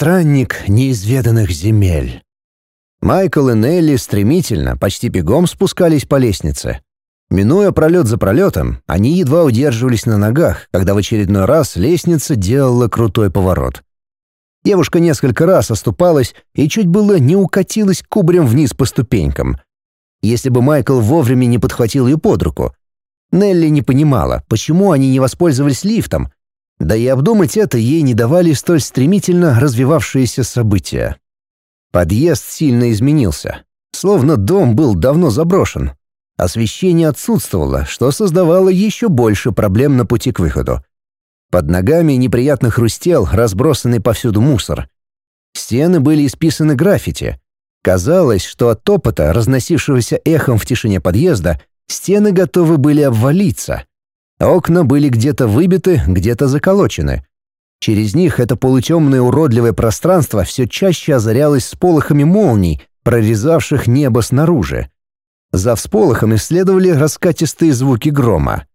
странник неизведанных земель. Майкл и Нелли стремительно, почти бегом спускались по лестнице. Минуя пролет за пролетом, они едва удерживались на ногах, когда в очередной раз лестница делала крутой поворот. Девушка несколько раз оступалась и чуть было не укатилась кубарем вниз по ступенькам. Если бы Майкл вовремя не подхватил ее под руку. Нелли не понимала, почему они не воспользовались лифтом, да и обдумать это ей не давали столь стремительно развивавшиеся события. Подъезд сильно изменился, словно дом был давно заброшен. Освещение отсутствовало, что создавало еще больше проблем на пути к выходу. Под ногами неприятно хрустел разбросанный повсюду мусор. Стены были исписаны граффити. Казалось, что от топота, разносившегося эхом в тишине подъезда, стены готовы были обвалиться. Окна были где-то выбиты, где-то заколочены. Через них это полутемное уродливое пространство все чаще озарялось сполохами молний, прорезавших небо снаружи. За всполохами следовали раскатистые звуки грома.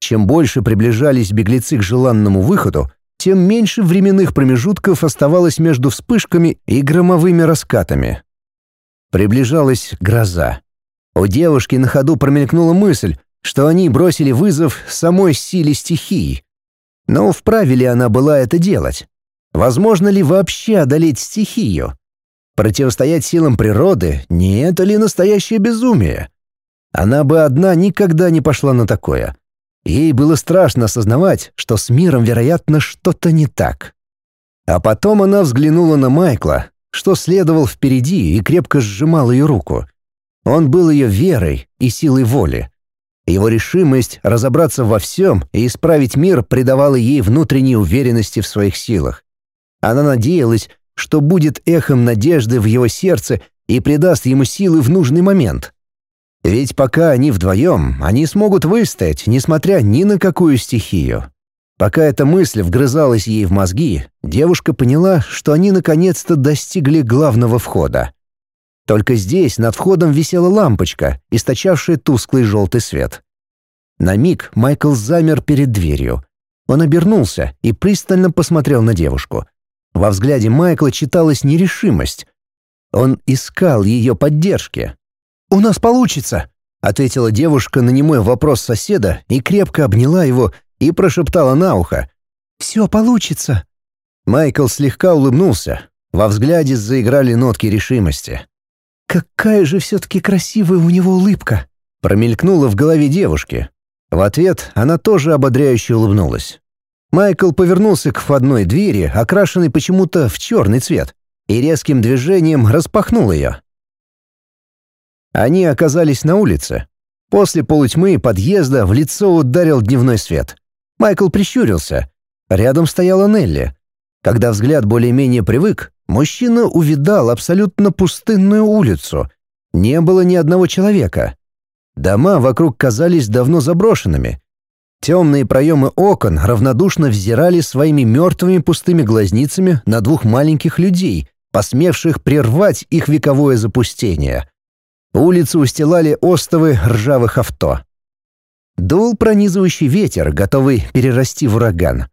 Чем больше приближались беглецы к желанному выходу, тем меньше временных промежутков оставалось между вспышками и громовыми раскатами. Приближалась гроза. У девушки на ходу промелькнула мысль, что они бросили вызов самой силе стихии. Но вправе ли она была это делать? Возможно ли вообще одолеть стихию? Противостоять силам природы — не это ли настоящее безумие? Она бы одна никогда не пошла на такое. Ей было страшно осознавать, что с миром, вероятно, что-то не так. А потом она взглянула на Майкла, что следовал впереди и крепко сжимал ее руку. Он был ее верой и силой воли. Его решимость разобраться во всем и исправить мир придавала ей внутренней уверенности в своих силах. Она надеялась, что будет эхом надежды в его сердце и придаст ему силы в нужный момент. Ведь пока они вдвоем, они смогут выстоять, несмотря ни на какую стихию. Пока эта мысль вгрызалась ей в мозги, девушка поняла, что они наконец-то достигли главного входа. Только здесь над входом висела лампочка, источавшая тусклый желтый свет. На миг Майкл замер перед дверью. Он обернулся и пристально посмотрел на девушку. Во взгляде Майкла читалась нерешимость. Он искал ее поддержки, «У нас получится», — ответила девушка на немой вопрос соседа и крепко обняла его и прошептала на ухо. «Все получится». Майкл слегка улыбнулся. Во взгляде заиграли нотки решимости. «Какая же все-таки красивая у него улыбка!» Промелькнула в голове девушки. В ответ она тоже ободряюще улыбнулась. Майкл повернулся к входной двери, окрашенной почему-то в черный цвет, и резким движением распахнул ее. Они оказались на улице. После полутьмы подъезда в лицо ударил дневной свет. Майкл прищурился. Рядом стояла Нелли. Когда взгляд более-менее привык, мужчина увидал абсолютно пустынную улицу. Не было ни одного человека. Дома вокруг казались давно заброшенными. Темные проемы окон равнодушно взирали своими мертвыми пустыми глазницами на двух маленьких людей, посмевших прервать их вековое запустение. Улицу устилали остовы ржавых авто. Дул пронизывающий ветер, готовый перерасти в ураган.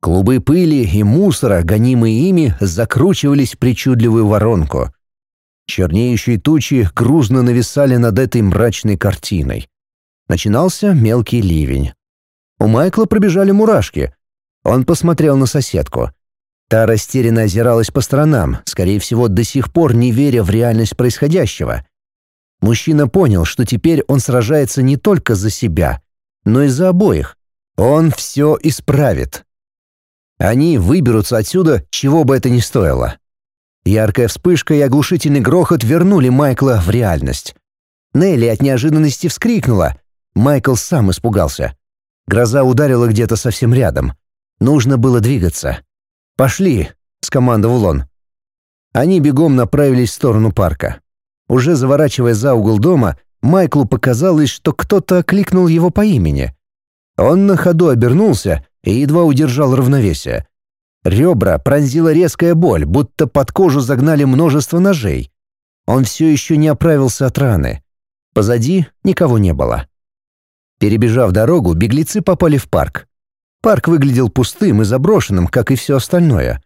Клубы пыли и мусора, гонимые ими, закручивались в причудливую воронку. Чернеющие тучи грузно нависали над этой мрачной картиной. Начинался мелкий ливень. У Майкла пробежали мурашки. Он посмотрел на соседку. Та растерянно озиралась по сторонам, скорее всего, до сих пор не веря в реальность происходящего. Мужчина понял, что теперь он сражается не только за себя, но и за обоих. Он все исправит. Они выберутся отсюда, чего бы это ни стоило. Яркая вспышка и оглушительный грохот вернули Майкла в реальность. Нелли от неожиданности вскрикнула. Майкл сам испугался. Гроза ударила где-то совсем рядом. Нужно было двигаться. «Пошли!» — скомандовал он. Они бегом направились в сторону парка. Уже заворачивая за угол дома, Майклу показалось, что кто-то окликнул его по имени. Он на ходу обернулся и едва удержал равновесие. Ребра пронзила резкая боль, будто под кожу загнали множество ножей. Он все еще не оправился от раны. Позади никого не было. Перебежав дорогу, беглецы попали в парк. Парк выглядел пустым и заброшенным, как и все остальное.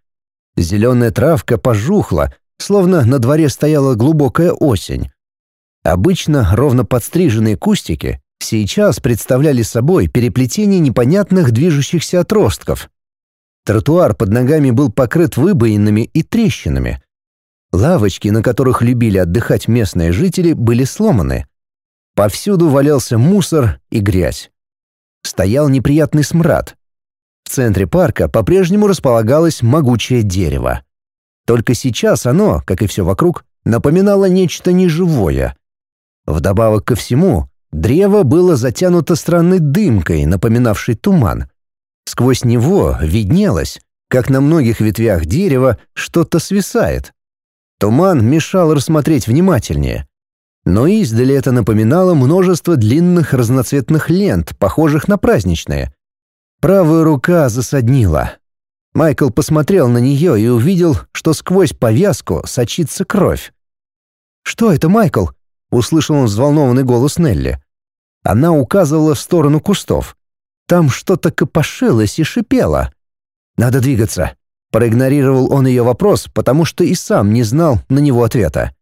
Зеленая травка пожухла, словно на дворе стояла глубокая осень. Обычно ровно подстриженные кустики сейчас представляли собой переплетение непонятных движущихся отростков. Тротуар под ногами был покрыт выбоинами и трещинами. Лавочки, на которых любили отдыхать местные жители, были сломаны. Повсюду валялся мусор и грязь. Стоял неприятный смрад. В центре парка по-прежнему располагалось могучее дерево. Только сейчас оно, как и все вокруг, напоминало нечто неживое. Вдобавок ко всему, древо было затянуто странной дымкой, напоминавшей туман. Сквозь него виднелось, как на многих ветвях дерева что-то свисает. Туман мешал рассмотреть внимательнее. Но издали это напоминало множество длинных разноцветных лент, похожих на праздничные. Правая рука засаднила. Майкл посмотрел на нее и увидел, что сквозь повязку сочится кровь. «Что это, Майкл?» — услышал он взволнованный голос Нелли. Она указывала в сторону кустов. Там что-то копошилось и шипело. «Надо двигаться». Проигнорировал он ее вопрос, потому что и сам не знал на него ответа.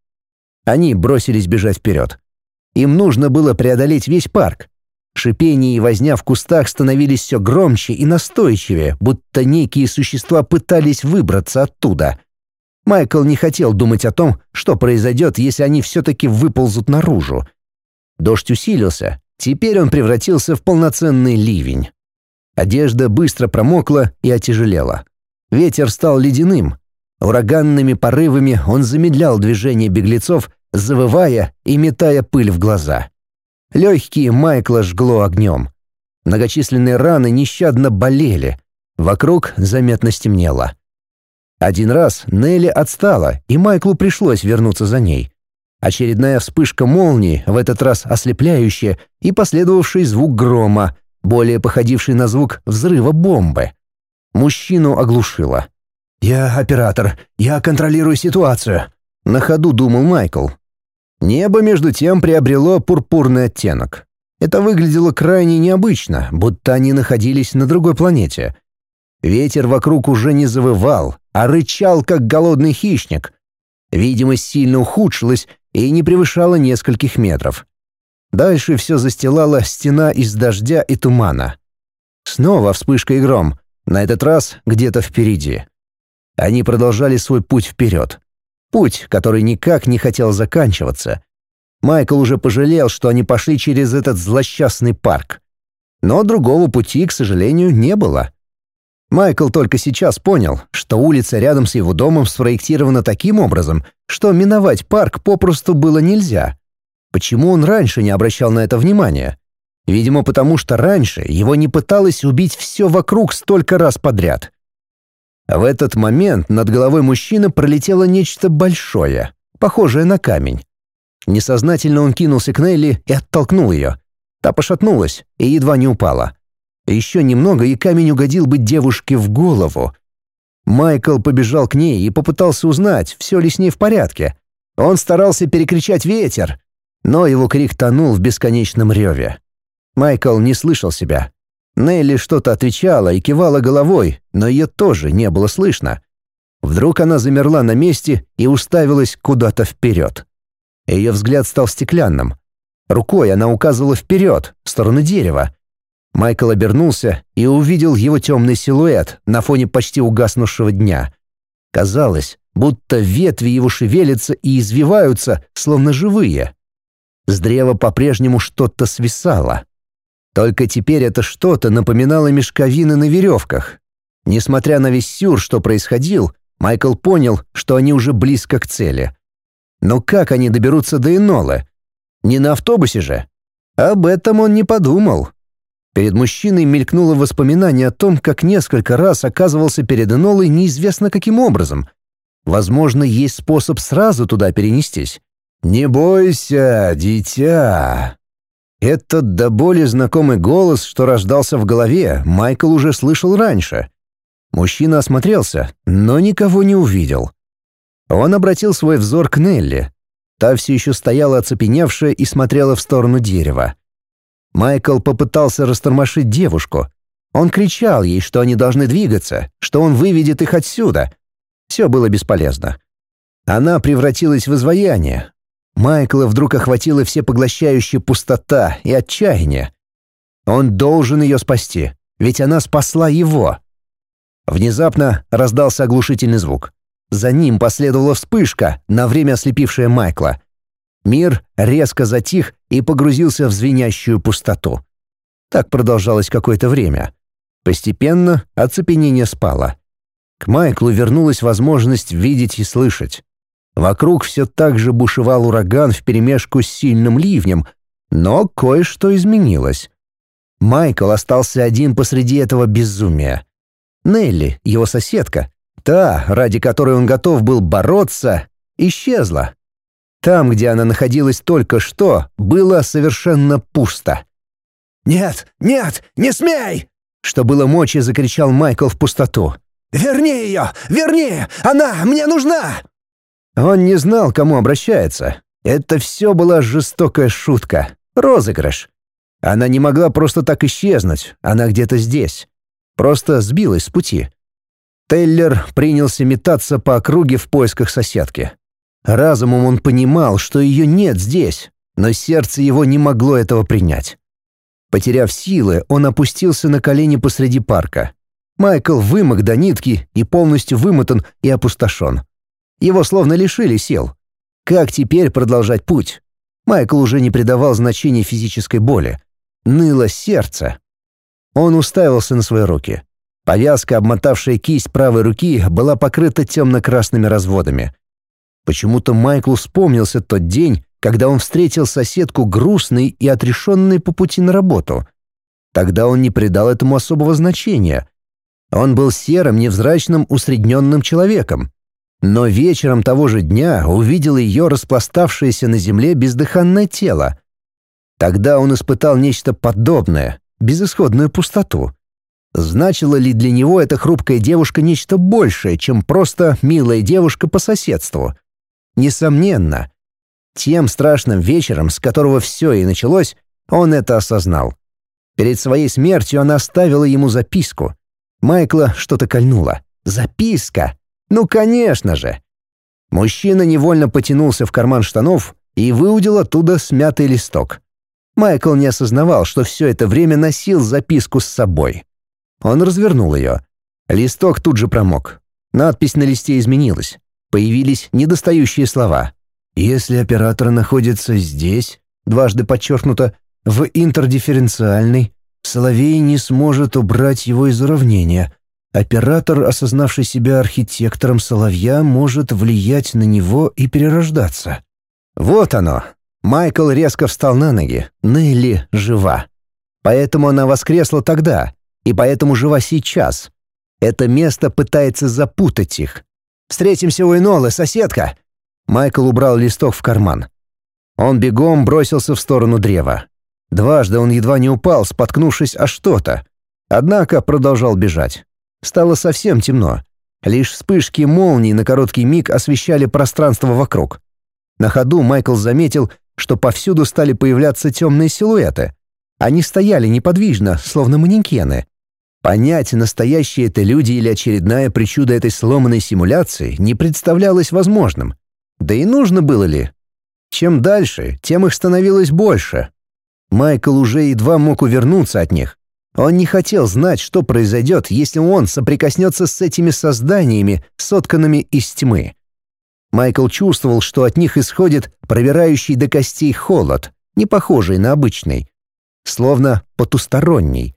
Они бросились бежать вперед. Им нужно было преодолеть весь парк. Шипение и возня в кустах становились все громче и настойчивее, будто некие существа пытались выбраться оттуда. Майкл не хотел думать о том, что произойдет, если они все-таки выползут наружу. Дождь усилился, теперь он превратился в полноценный ливень. Одежда быстро промокла и отяжелела. Ветер стал ледяным. Ураганными порывами он замедлял движение беглецов, завывая и метая пыль в глаза. Легкие Майкла жгло огнем. Многочисленные раны нещадно болели. Вокруг заметно стемнело. Один раз Нелли отстала, и Майклу пришлось вернуться за ней. Очередная вспышка молнии, в этот раз ослепляющая, и последовавший звук грома, более походивший на звук взрыва бомбы. Мужчину оглушило. «Я оператор, я контролирую ситуацию», — на ходу думал Майкл. Небо, между тем, приобрело пурпурный оттенок. Это выглядело крайне необычно, будто они находились на другой планете. Ветер вокруг уже не завывал, а рычал, как голодный хищник. Видимость сильно ухудшилась и не превышала нескольких метров. Дальше все застилала стена из дождя и тумана. Снова вспышка и гром, на этот раз где-то впереди. Они продолжали свой путь вперед. Путь, который никак не хотел заканчиваться. Майкл уже пожалел, что они пошли через этот злосчастный парк. Но другого пути, к сожалению, не было. Майкл только сейчас понял, что улица рядом с его домом спроектирована таким образом, что миновать парк попросту было нельзя. Почему он раньше не обращал на это внимания? Видимо, потому что раньше его не пыталось убить все вокруг столько раз подряд. В этот момент над головой мужчины пролетело нечто большое, похожее на камень. Несознательно он кинулся к Нелли и оттолкнул ее. Та пошатнулась и едва не упала. Еще немного, и камень угодил бы девушке в голову. Майкл побежал к ней и попытался узнать, все ли с ней в порядке. Он старался перекричать ветер, но его крик тонул в бесконечном реве. Майкл не слышал себя. Нелли что-то отвечала и кивала головой, но ее тоже не было слышно. Вдруг она замерла на месте и уставилась куда-то вперед. Ее взгляд стал стеклянным. Рукой она указывала вперед, в сторону дерева, Майкл обернулся и увидел его темный силуэт на фоне почти угаснувшего дня. Казалось, будто ветви его шевелятся и извиваются, словно живые. С древа по-прежнему что-то свисало. Только теперь это что-то напоминало мешковины на веревках. Несмотря на весь сюр, что происходил, Майкл понял, что они уже близко к цели. Но как они доберутся до Энолы? Не на автобусе же? Об этом он не подумал. Перед мужчиной мелькнуло воспоминание о том, как несколько раз оказывался перед Энолой неизвестно каким образом. Возможно, есть способ сразу туда перенестись. «Не бойся, дитя!» Этот до боли знакомый голос, что рождался в голове, Майкл уже слышал раньше. Мужчина осмотрелся, но никого не увидел. Он обратил свой взор к Нелли. Та все еще стояла оцепеневшая и смотрела в сторону дерева. Майкл попытался растормошить девушку. Он кричал ей, что они должны двигаться, что он выведет их отсюда. Все было бесполезно. Она превратилась в изваяние. Майкла вдруг охватила всепоглощающая пустота и отчаяние. Он должен ее спасти, ведь она спасла его. Внезапно раздался оглушительный звук. За ним последовала вспышка, на время ослепившая Майкла. Мир резко затих и погрузился в звенящую пустоту. Так продолжалось какое-то время. Постепенно оцепенение спало. К Майклу вернулась возможность видеть и слышать. Вокруг все так же бушевал ураган вперемешку с сильным ливнем, но кое-что изменилось. Майкл остался один посреди этого безумия. Нелли, его соседка, та, ради которой он готов был бороться, исчезла. Там, где она находилась только что, было совершенно пусто. «Нет, нет, не смей!» Что было мочи, закричал Майкл в пустоту. «Верни ее! Верни! Она мне нужна!» Он не знал, кому обращается. Это все была жестокая шутка, розыгрыш. Она не могла просто так исчезнуть, она где-то здесь. Просто сбилась с пути. Тейлер принялся метаться по округе в поисках соседки. Разумом он понимал, что ее нет здесь, но сердце его не могло этого принять. Потеряв силы, он опустился на колени посреди парка. Майкл вымок до нитки и полностью вымотан и опустошен. Его словно лишили сил. Как теперь продолжать путь? Майкл уже не придавал значения физической боли. Ныло сердце. Он уставился на свои руки. Повязка, обмотавшая кисть правой руки, была покрыта темно-красными разводами. Почему-то Майклу вспомнился тот день, когда он встретил соседку грустной и отрешенной по пути на работу. Тогда он не придал этому особого значения. Он был серым, невзрачным, усредненным человеком. Но вечером того же дня увидел ее распластавшееся на земле бездыханное тело. Тогда он испытал нечто подобное, безысходную пустоту. Значила ли для него эта хрупкая девушка нечто большее, чем просто милая девушка по соседству? Несомненно. Тем страшным вечером, с которого все и началось, он это осознал. Перед своей смертью она оставила ему записку. Майкла что-то кольнуло. «Записка! Ну, конечно же!» Мужчина невольно потянулся в карман штанов и выудил оттуда смятый листок. Майкл не осознавал, что все это время носил записку с собой. Он развернул ее. Листок тут же промок. Надпись на листе изменилась. Появились недостающие слова. «Если оператор находится здесь», дважды подчеркнуто, в интердифференциальной, Соловей не сможет убрать его из уравнения. Оператор, осознавший себя архитектором Соловья, может влиять на него и перерождаться. Вот оно. Майкл резко встал на ноги. Нелли жива. Поэтому она воскресла тогда, и поэтому жива сейчас. Это место пытается запутать их. «Встретимся у Энолы, соседка!» Майкл убрал листок в карман. Он бегом бросился в сторону древа. Дважды он едва не упал, споткнувшись о что-то. Однако продолжал бежать. Стало совсем темно. Лишь вспышки молний на короткий миг освещали пространство вокруг. На ходу Майкл заметил, что повсюду стали появляться темные силуэты. Они стояли неподвижно, словно манекены. Понять, настоящие это люди или очередная причуда этой сломанной симуляции, не представлялось возможным. Да и нужно было ли? Чем дальше, тем их становилось больше. Майкл уже едва мог увернуться от них. Он не хотел знать, что произойдет, если он соприкоснется с этими созданиями, сотканными из тьмы. Майкл чувствовал, что от них исходит пробирающий до костей холод, не похожий на обычный, словно потусторонний.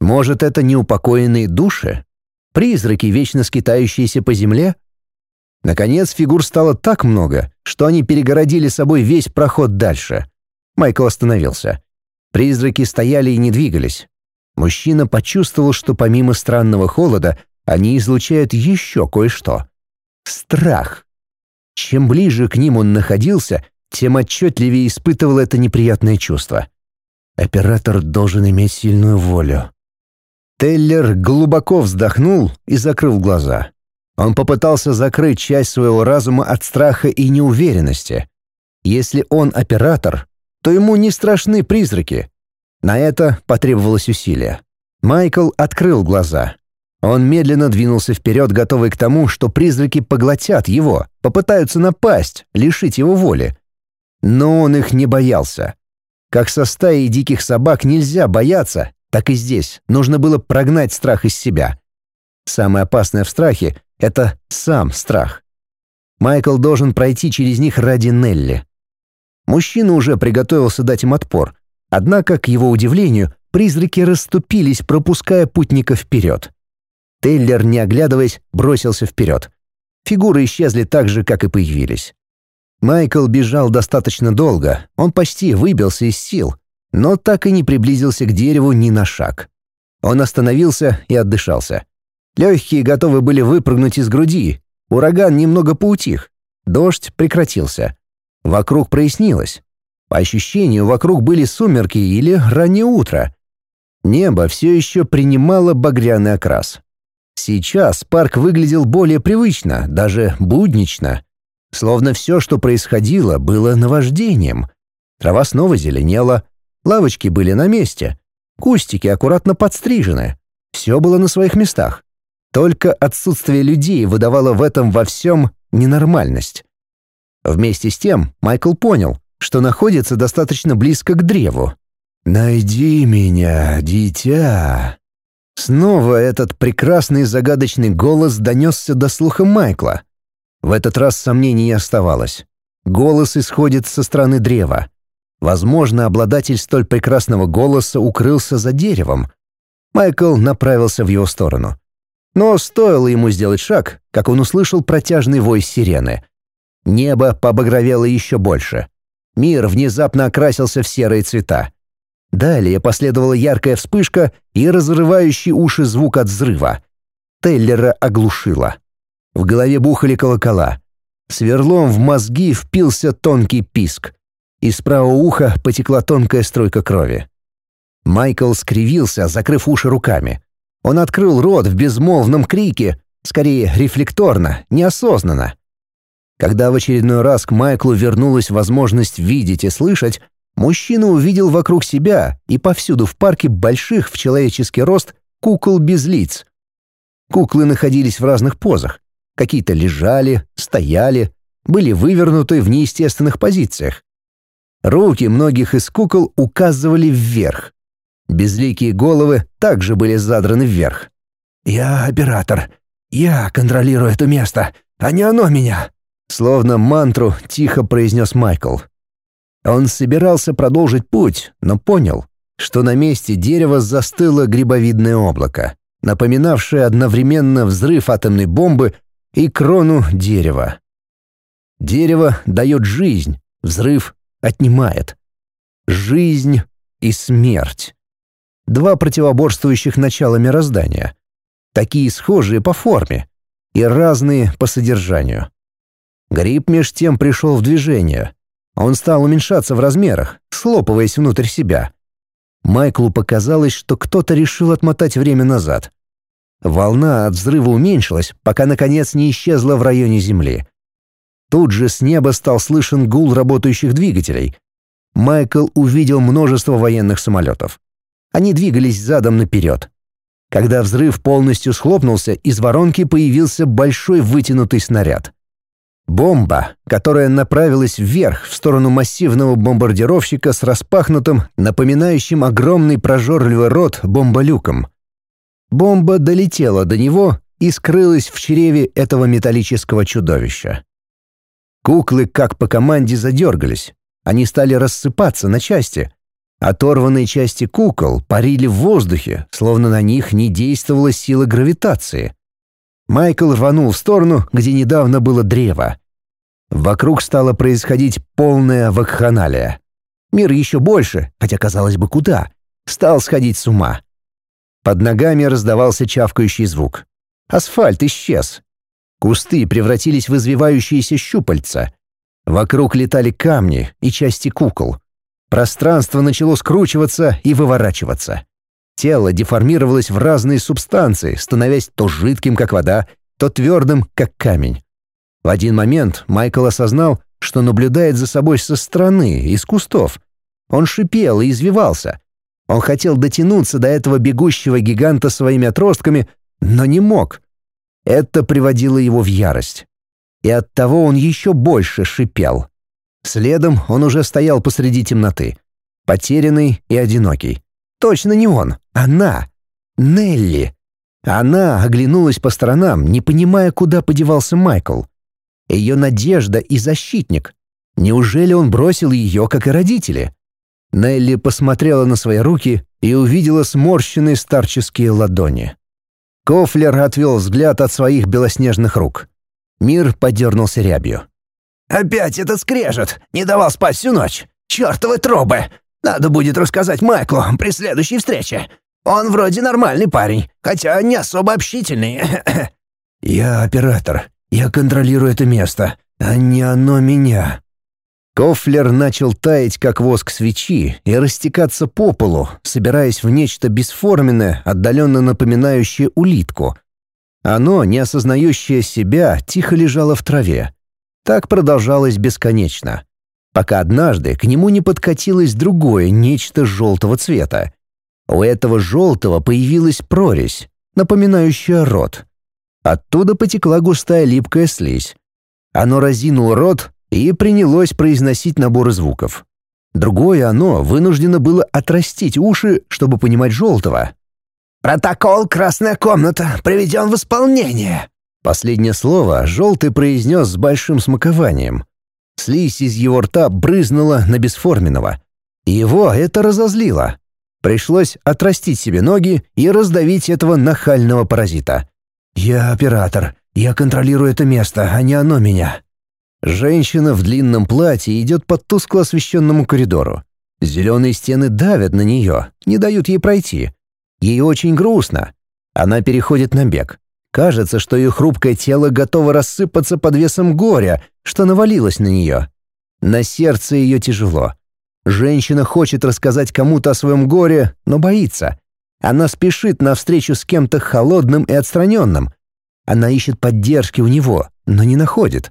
Может, это неупокоенные души? Призраки, вечно скитающиеся по земле? Наконец, фигур стало так много, что они перегородили собой весь проход дальше. Майкл остановился. Призраки стояли и не двигались. Мужчина почувствовал, что помимо странного холода, они излучают еще кое-что. Страх. Чем ближе к ним он находился, тем отчетливее испытывал это неприятное чувство. Оператор должен иметь сильную волю. Теллер глубоко вздохнул и закрыл глаза. Он попытался закрыть часть своего разума от страха и неуверенности. Если он оператор, то ему не страшны призраки. На это потребовалось усилие. Майкл открыл глаза. Он медленно двинулся вперед, готовый к тому, что призраки поглотят его, попытаются напасть, лишить его воли. Но он их не боялся. Как со стаей диких собак нельзя бояться, так и здесь нужно было прогнать страх из себя. Самое опасное в страхе — это сам страх. Майкл должен пройти через них ради Нелли. Мужчина уже приготовился дать им отпор, однако, к его удивлению, призраки расступились, пропуская путника вперед. Тейлер, не оглядываясь, бросился вперед. Фигуры исчезли так же, как и появились. Майкл бежал достаточно долго, он почти выбился из сил, но так и не приблизился к дереву ни на шаг. Он остановился и отдышался. Легкие готовы были выпрыгнуть из груди. Ураган немного поутих. Дождь прекратился. Вокруг прояснилось. По ощущению, вокруг были сумерки или раннее утро. Небо все еще принимало багряный окрас. Сейчас парк выглядел более привычно, даже буднично. Словно все, что происходило, было наваждением. Трава снова зеленела, лавочки были на месте, кустики аккуратно подстрижены. Все было на своих местах. Только отсутствие людей выдавало в этом во всем ненормальность. Вместе с тем Майкл понял, что находится достаточно близко к древу. «Найди меня, дитя!» Снова этот прекрасный загадочный голос донесся до слуха Майкла. В этот раз сомнений не оставалось. Голос исходит со стороны древа. Возможно, обладатель столь прекрасного голоса укрылся за деревом. Майкл направился в его сторону. Но стоило ему сделать шаг, как он услышал протяжный вой сирены. Небо побагровело еще больше. Мир внезапно окрасился в серые цвета. Далее последовала яркая вспышка и разрывающий уши звук от взрыва. Теллера оглушило. В голове бухали колокола. Сверлом в мозги впился тонкий писк. Из правого уха потекла тонкая струйка крови. Майкл скривился, закрыв уши руками. Он открыл рот в безмолвном крике, скорее рефлекторно, неосознанно. Когда в очередной раз к Майклу вернулась возможность видеть и слышать, мужчина увидел вокруг себя и повсюду в парке больших в человеческий рост кукол без лиц. Куклы находились в разных позах. Какие-то лежали, стояли, были вывернуты в неестественных позициях. Руки многих из кукол указывали вверх. Безликие головы также были задраны вверх. «Я оператор. Я контролирую это место, а не оно меня», Словно мантру тихо произнес Майкл. Он собирался продолжить путь, но понял, что на месте дерева застыло грибовидное облако, напоминавшее одновременно взрыв атомной бомбы и крону дерева. Дерево дает жизнь, взрыв отнимает. Жизнь и смерть. Два противоборствующих начала мироздания. Такие схожие по форме и разные по содержанию. Гриб меж тем пришел в движение. Он стал уменьшаться в размерах, слопываясь внутрь себя. Майклу показалось, что кто-то решил отмотать время назад. Волна от взрыва уменьшилась, пока наконец не исчезла в районе Земли. Тут же с неба стал слышен гул работающих двигателей. Майкл увидел множество военных самолетов. Они двигались задом наперед. Когда взрыв полностью схлопнулся, из воронки появился большой вытянутый снаряд. Бомба, которая направилась вверх в сторону массивного бомбардировщика с распахнутым, напоминающим огромный прожорливый рот бомболюком. Бомба долетела до него и скрылась в чреве этого металлического чудовища. Куклы, как по команде, задергались. Они стали рассыпаться на части. Оторванные части кукол парили в воздухе, словно на них не действовала сила гравитации. Майкл рванул в сторону, где недавно было древо. Вокруг стало происходить полная вакханалия. Мир еще больше, хотя казалось бы куда, стал сходить с ума. Под ногами раздавался чавкающий звук. Асфальт исчез. Кусты превратились в извивающиеся щупальца. Вокруг летали камни и части кукол. Пространство начало скручиваться и выворачиваться. Тело деформировалось в разные субстанции, становясь то жидким, как вода, то твердым, как камень. В один момент Майкл осознал, что наблюдает за собой со стороны, из кустов. Он шипел и извивался. Он хотел дотянуться до этого бегущего гиганта своими отростками, но не мог. Это приводило его в ярость. И оттого он еще больше шипел. Следом он уже стоял посреди темноты, потерянный и одинокий. Точно не он, она, Нелли. Она оглянулась по сторонам, не понимая, куда подевался Майкл. Ее надежда и защитник. Неужели он бросил ее, как и родители? Нелли посмотрела на свои руки и увидела сморщенные старческие ладони. Кофлер отвел взгляд от своих белоснежных рук. Мир подернулся рябью. «Опять этот скрежет! Не давал спать всю ночь! Чёртовы трубы! Надо будет рассказать Майклу при следующей встрече. Он вроде нормальный парень, хотя не особо общительный». «Я оператор. Я контролирую это место, а не оно меня». Кофлер начал таять, как воск свечи, и растекаться по полу, собираясь в нечто бесформенное, отдаленно напоминающее улитку. Оно, не осознающее себя, тихо лежало в траве. Так продолжалось бесконечно, пока однажды к нему не подкатилось другое нечто желтого цвета. У этого желтого появилась прорезь, напоминающая рот. Оттуда потекла густая липкая слизь. Оно разинуло рот и принялось произносить наборы звуков. Другое оно вынуждено было отрастить уши, чтобы понимать желтого. «Протокол «Красная комната» приведен в исполнение!» Последнее слово желтый произнес с большим смакованием. Слизь из его рта брызнула на бесформенного. Его это разозлило. Пришлось отрастить себе ноги и раздавить этого нахального паразита. «Я оператор. Я контролирую это место, а не оно меня». Женщина в длинном платье идет по тускло освещенному коридору. Зеленые стены давят на нее, не дают ей пройти. Ей очень грустно. Она переходит на бег. Кажется, что ее хрупкое тело готово рассыпаться под весом горя, что навалилось на нее. На сердце ее тяжело. Женщина хочет рассказать кому-то о своем горе, но боится. Она спешит навстречу с кем-то холодным и отстраненным. Она ищет поддержки у него, но не находит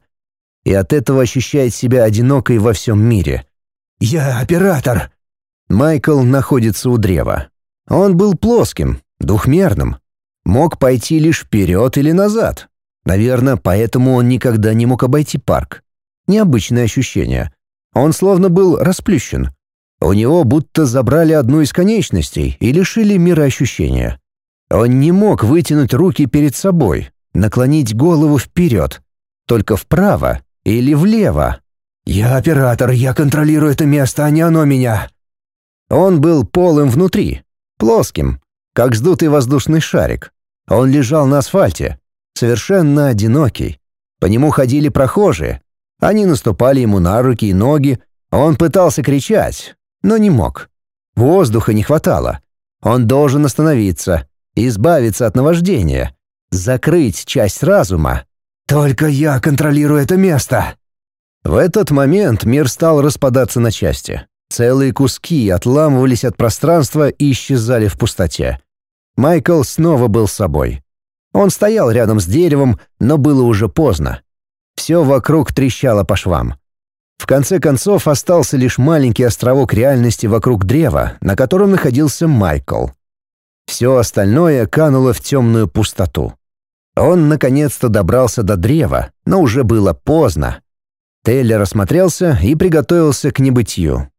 и от этого ощущает себя одинокой во всем мире. «Я оператор!» Майкл находится у древа. Он был плоским, двухмерным. Мог пойти лишь вперед или назад. Наверное, поэтому он никогда не мог обойти парк. Необычное ощущение. Он словно был расплющен. У него будто забрали одну из конечностей и лишили мира ощущения. Он не мог вытянуть руки перед собой, наклонить голову вперед, только вправо или влево. «Я оператор, я контролирую это место, а не оно меня». Он был полым внутри, плоским, как сдутый воздушный шарик. Он лежал на асфальте, совершенно одинокий. По нему ходили прохожие. Они наступали ему на руки и ноги. Он пытался кричать, но не мог. Воздуха не хватало. Он должен остановиться, избавиться от наваждения, закрыть часть разума «Только я контролирую это место!» В этот момент мир стал распадаться на части. Целые куски отламывались от пространства и исчезали в пустоте. Майкл снова был собой. Он стоял рядом с деревом, но было уже поздно. Все вокруг трещало по швам. В конце концов остался лишь маленький островок реальности вокруг древа, на котором находился Майкл. Все остальное кануло в темную пустоту. Он наконец-то добрался до древа, но уже было поздно. Тейлер осмотрелся и приготовился к небытию.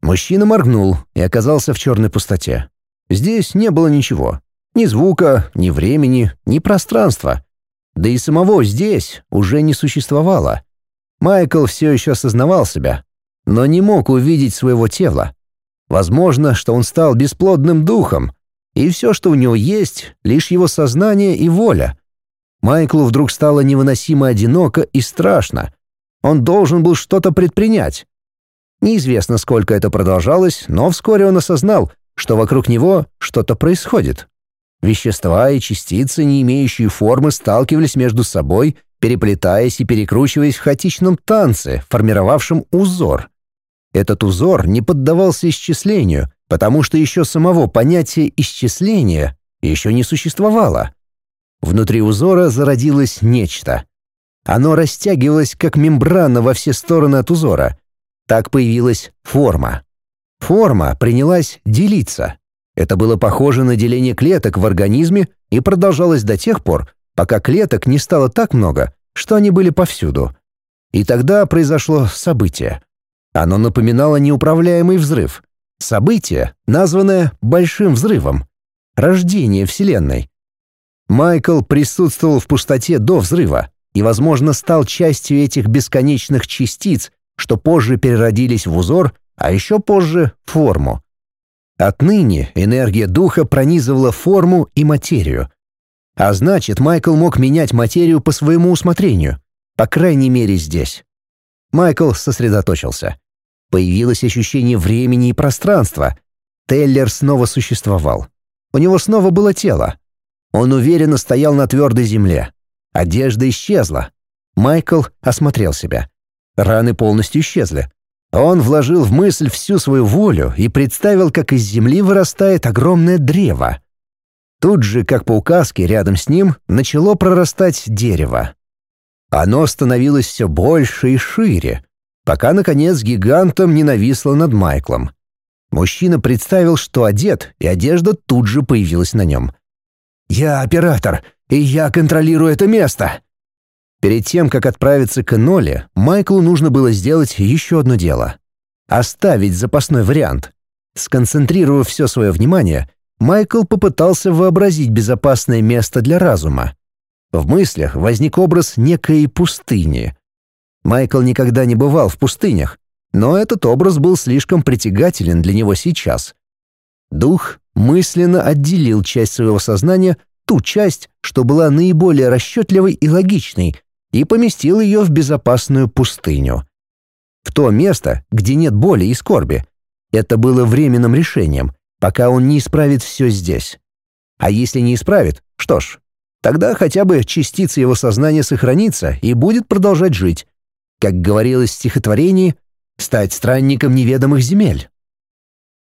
Мужчина моргнул и оказался в черной пустоте. Здесь не было ничего. Ни звука, ни времени, ни пространства. Да и самого здесь уже не существовало. Майкл все еще осознавал себя, но не мог увидеть своего тела. Возможно, что он стал бесплодным духом, и все, что у него есть, лишь его сознание и воля. Майклу вдруг стало невыносимо одиноко и страшно. Он должен был что-то предпринять. Неизвестно, сколько это продолжалось, но вскоре он осознал, что вокруг него что-то происходит. Вещества и частицы, не имеющие формы, сталкивались между собой, переплетаясь и перекручиваясь в хаотичном танце, формировавшем узор. Этот узор не поддавался исчислению, потому что еще самого понятия исчисления еще не существовало. Внутри узора зародилось нечто. Оно растягивалось, как мембрана во все стороны от узора. Так появилась форма. Форма принялась делиться. Это было похоже на деление клеток в организме, и продолжалось до тех пор, пока клеток не стало так много, что они были повсюду. И тогда произошло событие. Оно напоминало неуправляемый взрыв. Событие, названное «большим взрывом». Рождение Вселенной. Майкл присутствовал в пустоте до взрыва и, возможно, стал частью этих бесконечных частиц, что позже переродились в узор, а еще позже — форму. Отныне энергия духа пронизывала форму и материю. А значит, Майкл мог менять материю по своему усмотрению, по крайней мере здесь. Майкл сосредоточился. Появилось ощущение времени и пространства. Теллер снова существовал. У него снова было тело. Он уверенно стоял на твердой земле. Одежда исчезла. Майкл осмотрел себя. Раны полностью исчезли. Он вложил в мысль всю свою волю и представил, как из земли вырастает огромное древо. Тут же, как по указке, рядом с ним начало прорастать дерево. Оно становилось все больше и шире, пока, наконец, гигантом не нависло над Майклом. Мужчина представил, что одет, и одежда тут же появилась на нем. «Я оператор, и я контролирую это место!» Перед тем, как отправиться к Эноле, Майклу нужно было сделать еще одно дело. Оставить запасной вариант. Сконцентрировав все свое внимание, Майкл попытался вообразить безопасное место для разума. В мыслях возник образ некой пустыни. Майкл никогда не бывал в пустынях, но этот образ был слишком притягателен для него сейчас. Дух мысленно отделил часть своего сознания, ту часть, что была наиболее расчетливой и логичной, и поместил ее в безопасную пустыню. В то место, где нет боли и скорби. Это было временным решением, пока он не исправит все здесь. А если не исправит, что ж, тогда хотя бы частица его сознания сохранится и будет продолжать жить. Как говорилось в стихотворении, стать странником неведомых земель.